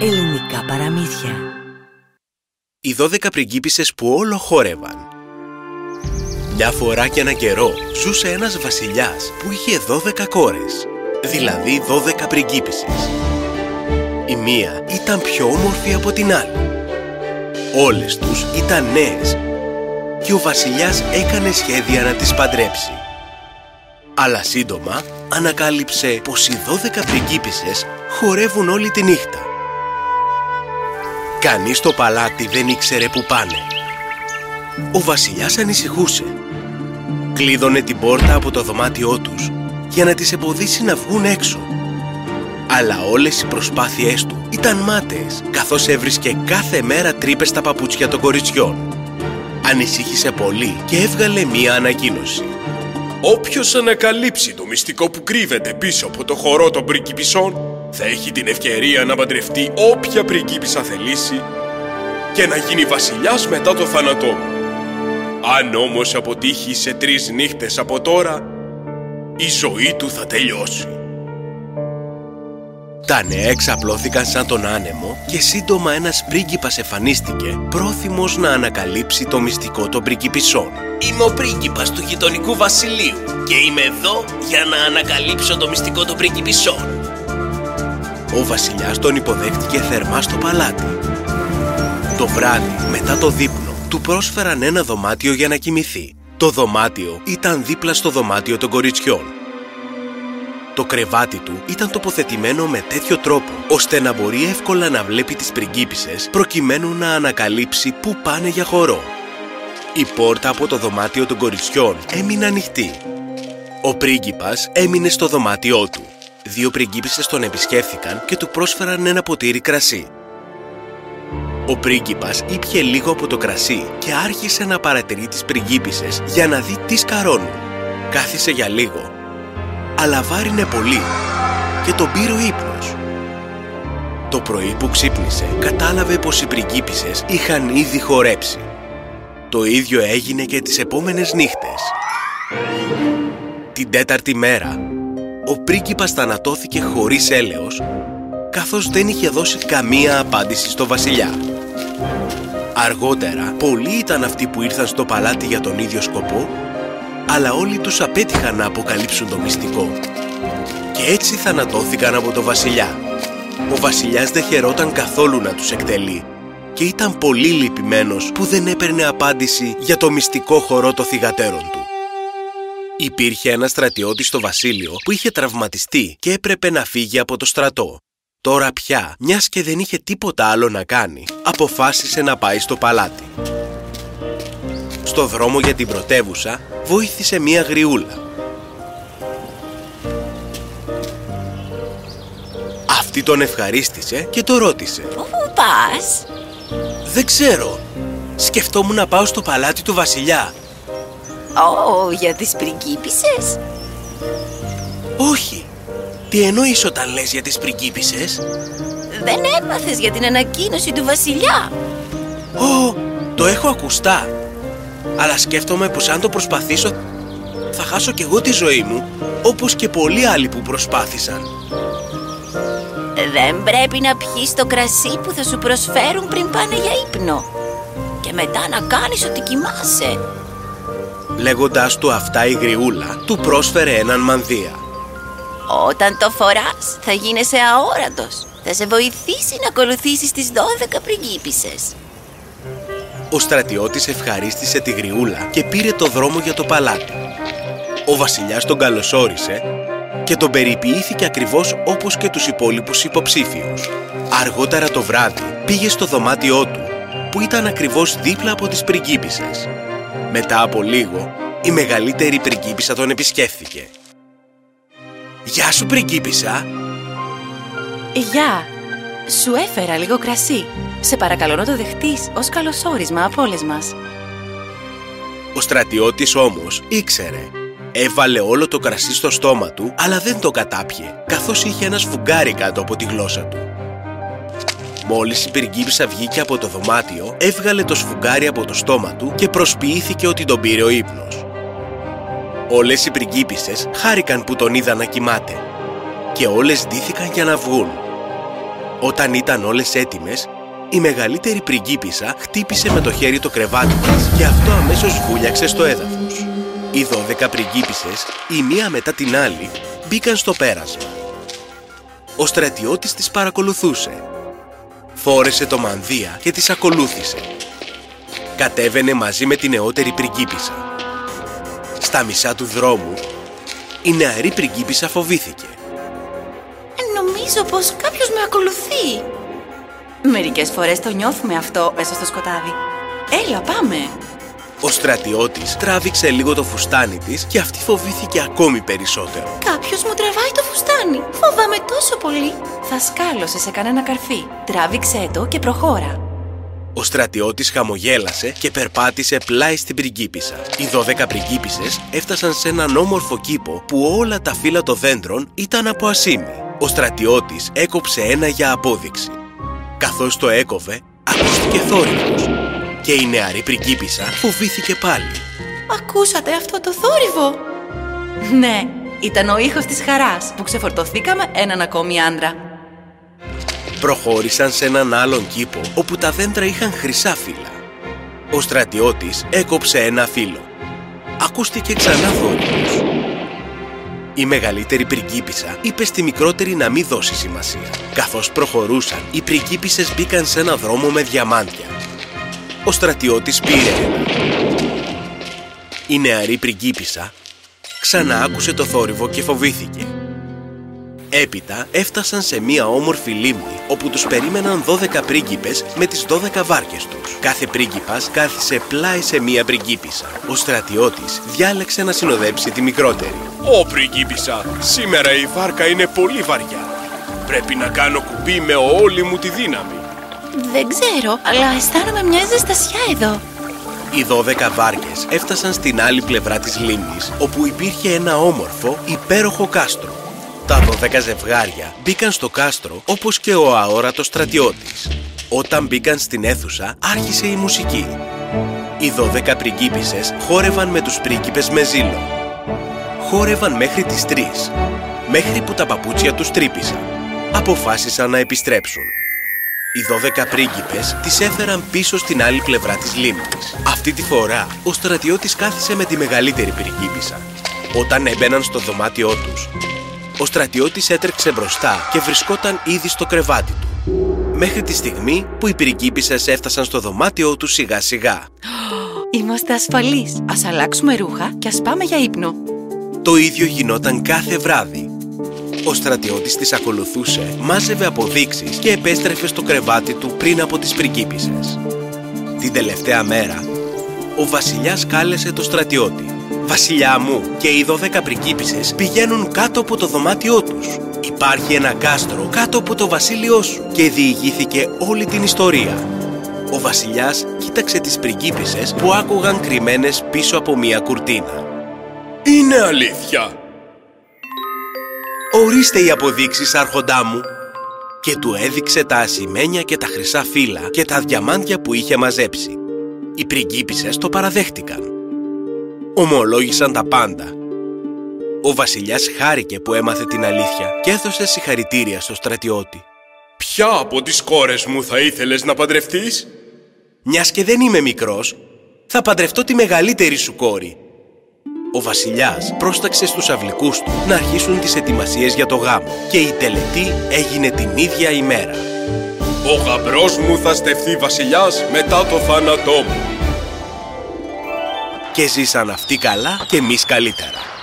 Ελληνικά παραμύθια. Οι δώδεκα πριγκίπισσες που όλο χόρευαν. Μια φορά και ένα καιρό ζούσε ένας βασιλιάς που είχε δώδεκα κόρες Δηλαδή δώδεκα πριγκίπισσες Η μία ήταν πιο όμορφη από την άλλη. Όλες τους ήταν νέες. Και ο βασιλιάς έκανε σχέδια να τις παντρέψει. Αλλά σύντομα ανακάλυψε πως οι δώδεκα πριγκίπισσες χορεύουν όλη τη νύχτα. Κανείς στο παλάτι δεν ήξερε που πάνε. Ο βασιλιάς ανησυχούσε. Κλείδωνε την πόρτα από το δωμάτιό τους για να τις εμποδίσει να βγουν έξω. Αλλά όλες οι προσπάθειές του ήταν μάταιες, καθώς έβρισκε κάθε μέρα τρύπες στα παπούτσια των κοριτσιών. Ανησύχησε πολύ και έβγαλε μία ανακοίνωση. Όποιος ανακαλύψει το μυστικό που κρύβεται πίσω από το χορό των πριγκίπισσών θα έχει την ευκαιρία να παντρευτεί όποια πριγκίπισσα θελήσει και να γίνει βασιλιάς μετά το θάνατό μου. Αν όμως αποτύχει σε τρεις νύχτες από τώρα, η ζωή του θα τελειώσει. Τα νέα εξαπλώθηκαν σαν τον άνεμο και σύντομα ένας πρίγκιπας εμφανίστηκε πρόθυμος να ανακαλύψει το μυστικό των πριγκιπισσών. Είμαι ο πρίγκιπας του γειτονικού βασιλείου και είμαι εδώ για να ανακαλύψω το μυστικό των πριγκιπισσών. Ο βασιλιάς τον υποδέχτηκε θερμά στο παλάτι. Το βράδυ, μετά το δείπνο, του πρόσφεραν ένα δωμάτιο για να κοιμηθεί. Το δωμάτιο ήταν δίπλα στο δωμάτιο των κοριτσιών. Το κρεβάτι του ήταν τοποθετημένο με τέτοιο τρόπο, ώστε να μπορεί εύκολα να βλέπει τις πριγκίπισσες προκειμένου να ανακαλύψει πού πάνε για χορό. Η πόρτα από το δωμάτιο των κοριτσιών έμεινε ανοιχτή. Ο πρίγκιπας έμεινε στο δωμάτιό του. Δύο πριγκίπισσες τον επισκέφθηκαν και του πρόσφεραν ένα ποτήρι κρασί. Ο πρίγκιπας ήπιε λίγο από το κρασί και άρχισε να παρατηρεί τις πριγκίπισσες για να δει τι σκαρώνουν. Κάθισε για λίγο, αλλά βάρινε πολύ και τον πήρε ο ύπνος. Το πρωί που ξύπνησε κατάλαβε πως οι πριγκίπισσες είχαν ήδη χορέψει. Το ίδιο έγινε και τις επόμενες νύχτες. Την τέταρτη μέρα, ο πρίγκιπας θανατώθηκε χωρίς έλεος, καθώς δεν είχε δώσει καμία απάντηση στο βασιλιά. Αργότερα, πολλοί ήταν αυτοί που ήρθαν στο παλάτι για τον ίδιο σκοπό, αλλά όλοι τους απέτυχαν να αποκαλύψουν το μυστικό. Και έτσι θανατώθηκαν από το βασιλιά. Ο βασιλιάς δεν χαιρόταν καθόλου να τους εκτελεί και ήταν πολύ λυπημένος που δεν έπαιρνε απάντηση για το μυστικό χορό των θυγατέρων του. Υπήρχε ένα στρατιώτης στο βασίλειο που είχε τραυματιστεί και έπρεπε να φύγει από το στρατό. Τώρα πια, μιας και δεν είχε τίποτα άλλο να κάνει, αποφάσισε να πάει στο παλάτι. Στο δρόμο για την πρωτεύουσα, βοήθησε μία γριούλα. Αυτή τον ευχαρίστησε και το ρώτησε. Πού πας; Δεν ξέρω. Σκεφτόμουν να πάω στο παλάτι του βασιλιά. Ω, για τις πριγκίπισσες; Όχι. Τι εννοείς όταν λες για τις πριγκίπισσες; Δεν έμαθες για την ανακοίνωση του βασιλιά Ω, το έχω ακουστά. Αλλά σκέφτομαι πως αν το προσπαθήσω θα χάσω κι εγώ τη ζωή μου, όπως και πολλοί άλλοι που προσπάθησαν. Δεν πρέπει να πιείς το κρασί που θα σου προσφέρουν πριν πάνε για ύπνο Και μετά να κάνεις ότι κοιμάσαι Λέγοντας του αυτά η γριούλα, του πρόσφερε έναν μανδύα. Όταν το φοράς θα γίνεσαι αόρατος Θα σε βοηθήσει να ακολουθήσεις τις 12 πριγκίπισσες Ο στρατιώτης ευχαρίστησε τη γριούλα και πήρε το δρόμο για το παλάτι. Ο βασιλιάς τον καλωσόρισε και τον περιποιήθηκε ακριβώς όπως και τους υπόλοιπους υποψήφιους. Αργότερα το βράδυ πήγε στο δωμάτιό του, που ήταν ακριβώς δίπλα από τις πριγκίπισσες. Μετά από λίγο, η μεγαλύτερη πριγκίπισσα τον επισκέφθηκε. «Γεια σου πριγκίπισσα!» Γεια! Σου έφερα λίγο κρασί. Σε παρακαλώ να το δεχτείς ως καλωσόρισμα από όλες μας. Ο στρατιώτης όμως ήξερε. Έβαλε όλο το κρασί στο στόμα του, αλλά δεν το κατάπιε, καθώς είχε ένα σφουγγάρι κάτω από τη γλώσσα του. Μόλις η πυργίπισσα βγήκε από το δωμάτιο, έβγαλε το σφουγγάρι από το στόμα του και προσποιήθηκε ότι τον πήρε ο ύπνος. Όλες οι πριγκίπισσες χάρηκαν που τον είδαν να κοιμάται. και όλες ντύθηκαν για να βγουν. Όταν ήταν όλες έτοιμες, η μεγαλύτερη πριγκίπισσα χτύπησε με το χέρι το κρεβάτι της και αυτό αμέσως βούλιαξε στο έδαφος. Οι δώδεκα πριγκίπισσες, η μία μετά την άλλη, μπήκαν στο πέρασμα. Ο στρατιώτης τις παρακολουθούσε. Φόρεσε το μανδύα και τις ακολούθησε. Κατέβαινε μαζί με την νεότερη πριγκίπισσα. Στα μισά του δρόμου, η νεαρή πριγκίπισσα φοβήθηκε. Νομίζω πως κάποιος με ακολουθεί. Μερικές φορές το νιώθουμε αυτό μέσα στο σκοτάδι. Έλα, πάμε! Ο στρατιώτης τράβηξε λίγο το φουστάνι της και αυτή φοβήθηκε ακόμη περισσότερο. Κάποιος μου τραβάει το φουστάνι. Φοβάμαι τόσο πολύ. Θα σκάλωσε σε κανένα καρφί. Τράβηξέ το και προχώρα. Ο στρατιώτης χαμογέλασε και περπάτησε πλάι στην πριγκίπισσα. Οι 12 πριγκίπισσες έφτασαν σε έναν όμορφο κήπο που όλα τα φύλλα των δέντρων ήταν από ασίμι. Ο στρατιώτης έκοψε ένα για απόδειξη. Καθώς το έκοβε, ακούστηκε θόρυβος και η νεαρή πριγκίπισσα φοβήθηκε πάλι. Ακούσατε αυτό το θόρυβο; Ναι, ήταν ο ήχος της χαράς που ξεφορτωθήκαμε έναν ακόμη άντρα. Προχώρησαν σε έναν άλλον κήπο όπου τα δέντρα είχαν χρυσά φύλλα. Ο στρατιώτης έκοψε ένα φύλλο. Ακούστηκε ξανά θόρυβος. Η μεγαλύτερη πριγκίπισσα είπε στη μικρότερη να μην δώσει σημασία. Καθώς προχωρούσαν, οι πριγκίπισσες μπήκαν σε ένα δρόμο με διαμάντια. Ο στρατιώτης πήρε ένα. Η νεαρή πριγκίπισσα ξανά άκουσε το θόρυβο και φοβήθηκε. Έπειτα έφτασαν σε μία όμορφη λίμνη όπου τους περίμεναν 12 πρίγκιπες με τις 12 βάρκες τους. Κάθε πρίγκιπας κάθισε πλάι σε μία πριγκίπισσα. Ο στρατιώτης διάλεξε να συνοδέψει τη μικρότερη. Ω πριγκίπισσα, σήμερα η βάρκα είναι πολύ βαριά. Πρέπει να κάνω κουμπί με όλη μου τη δύναμη. Δεν ξέρω, αλλά αισθάνομαι μια ζεστασιά εδώ. Οι 12 βάρκες έφτασαν στην άλλη πλευρά της λίμνης όπου υπήρχε ένα όμορφο, υπέροχο κάστρο. Τα 12 ζευγάρια μπήκαν στο κάστρο όπως και ο αόρατος στρατιώτης. Όταν μπήκαν στην αίθουσα άρχισε η μουσική. Οι 12 πριγκίπισσες χόρευαν με τους πρίγκιπες με ζήλο. Χόρευαν μέχρι τις 3, μέχρι που τα παπούτσια τους τρύπησαν. Αποφάσισαν να επιστρέψουν. Οι 12 πρίγκιπες τις έφεραν πίσω στην άλλη πλευρά της λίμνης. Αυτή τη φορά ο στρατιώτης κάθισε με τη μεγαλύτερη πριγκίπισσα. Όταν έμπαιναν στο δωμάτιό τους, ο στρατιώτης έτρεξε μπροστά και βρισκόταν ήδη στο κρεβάτι του. Μέχρι τη στιγμή που οι πριγκίπισσες έφτασαν στο δωμάτιό του σιγά σιγά. Είμαστε ασφαλείς. Ας αλλάξουμε ρούχα και ας πάμε για ύπνο. Το ίδιο γινόταν κάθε βράδυ. Ο στρατιώτης τις ακολουθούσε, μάζευε αποδείξεις και επέστρεφε στο κρεβάτι του πριν από τις πριγκίπισσες. Την τελευταία μέρα, ο βασιλιάς κάλεσε το στρατιώτη. «Βασιλιά μου, και οι 12 πριγκίπισσες πηγαίνουν κάτω από το δωμάτιό τους. Υπάρχει ένα κάστρο κάτω από το βασίλειό σου» και διηγήθηκε όλη την ιστορία. Ο βασιλιάς κοίταξε τις πριγκίπισσες που άκουγαν κρυμμένες πίσω από μία κουρτίνα. Είναι αλήθεια. «Ορίστε οι αποδείξεις, άρχοντά μου» και του έδειξε τα ασημένια και τα χρυσά φύλλα και τα διαμάντια που είχε μαζέψει. Οι πριγκίπισσες το παραδέχτηκαν. Ομολόγησαν τα πάντα. Ο βασιλιάς χάρηκε που έμαθε την αλήθεια και έδωσε συγχαρητήρια στο στρατιώτη. Ποια από τις κόρες μου θα ήθελες να παντρευτείς; Μιας και δεν είμαι μικρός, θα παντρευτώ τη μεγαλύτερη σου κόρη. Ο βασιλιάς πρόσταξε στους αυλικούς του να αρχίσουν τις ετοιμασίες για το γάμο και η τελετή έγινε την ίδια ημέρα. Ο γαμπρός μου θα στεφθεί βασιλιάς μετά το θάνατό μου. Και ζήσαν αυτοί καλά και εμείς καλύτερα.